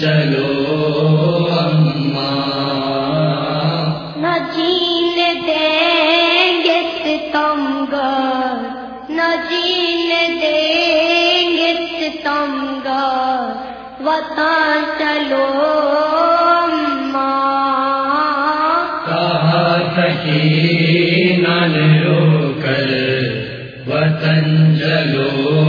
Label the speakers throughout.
Speaker 1: چلو نہ جینے دیں گے ستم گر نہ جینے دیں گے ستم گر وطن چلو
Speaker 2: کہا سکی کر وطن چلو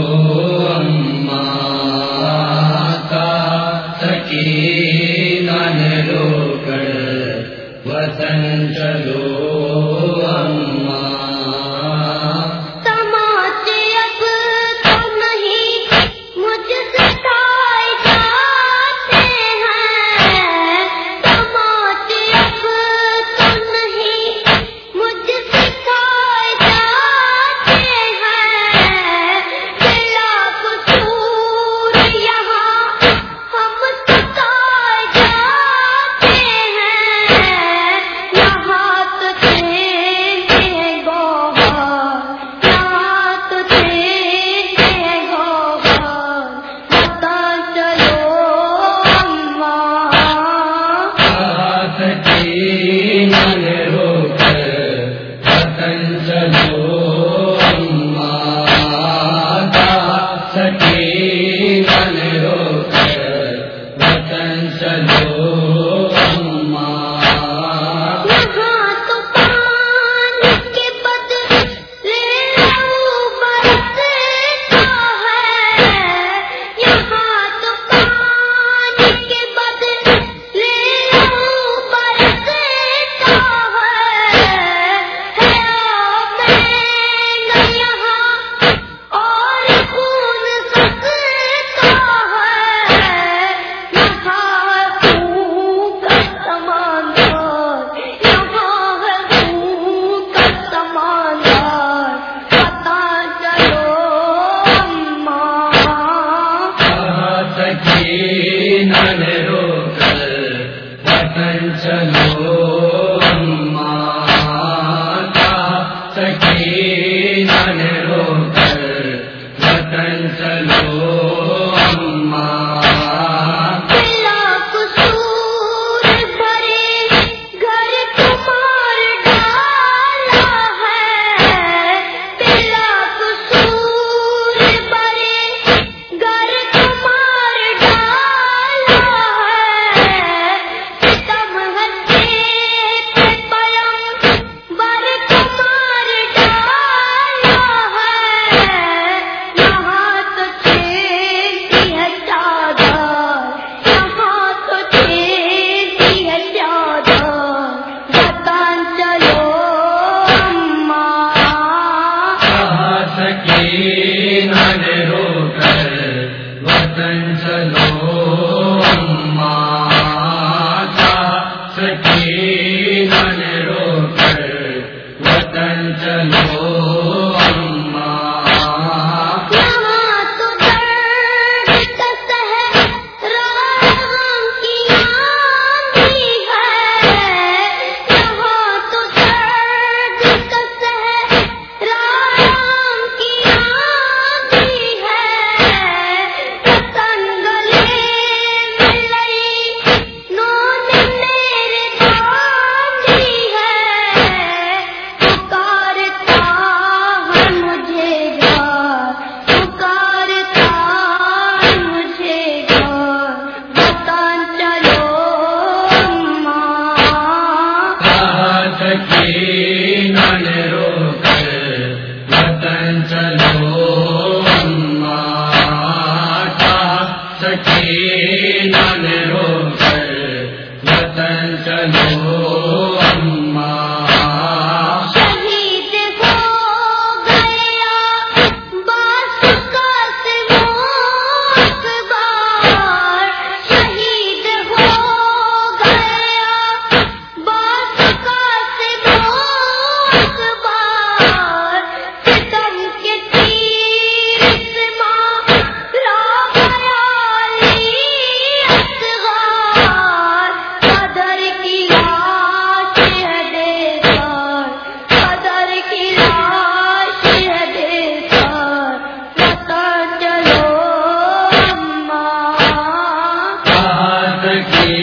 Speaker 2: اماں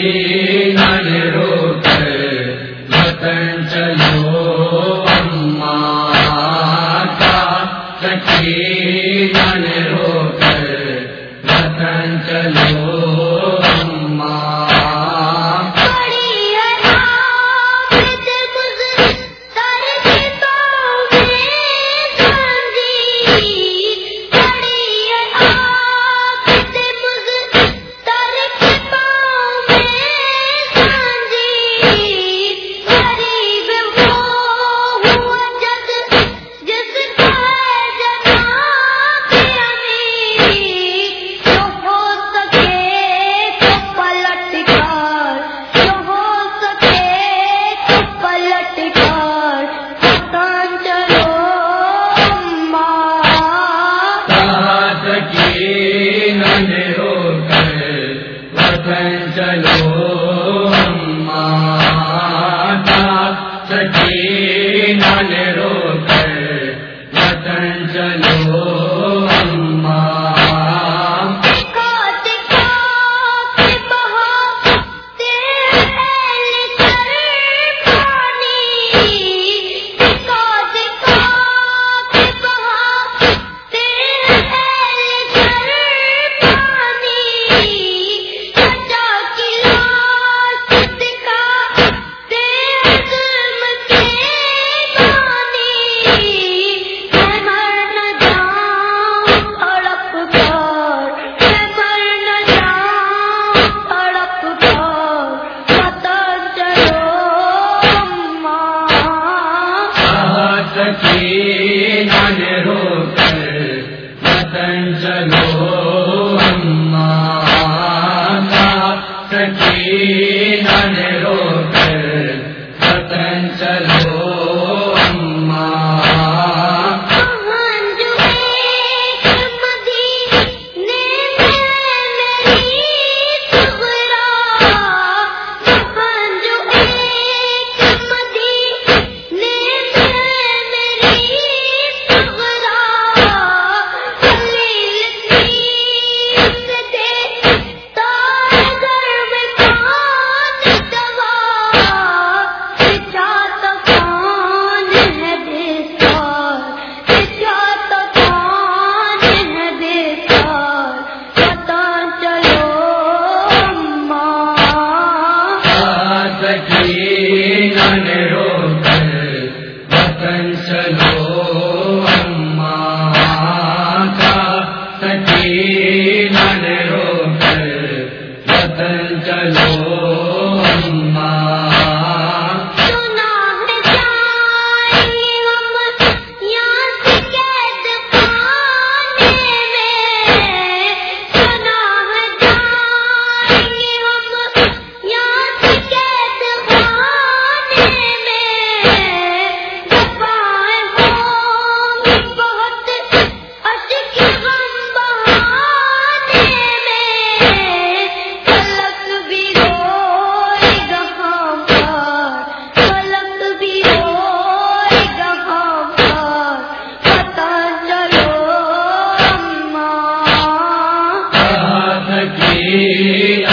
Speaker 1: میرے ماتا سکین رو
Speaker 2: چل کی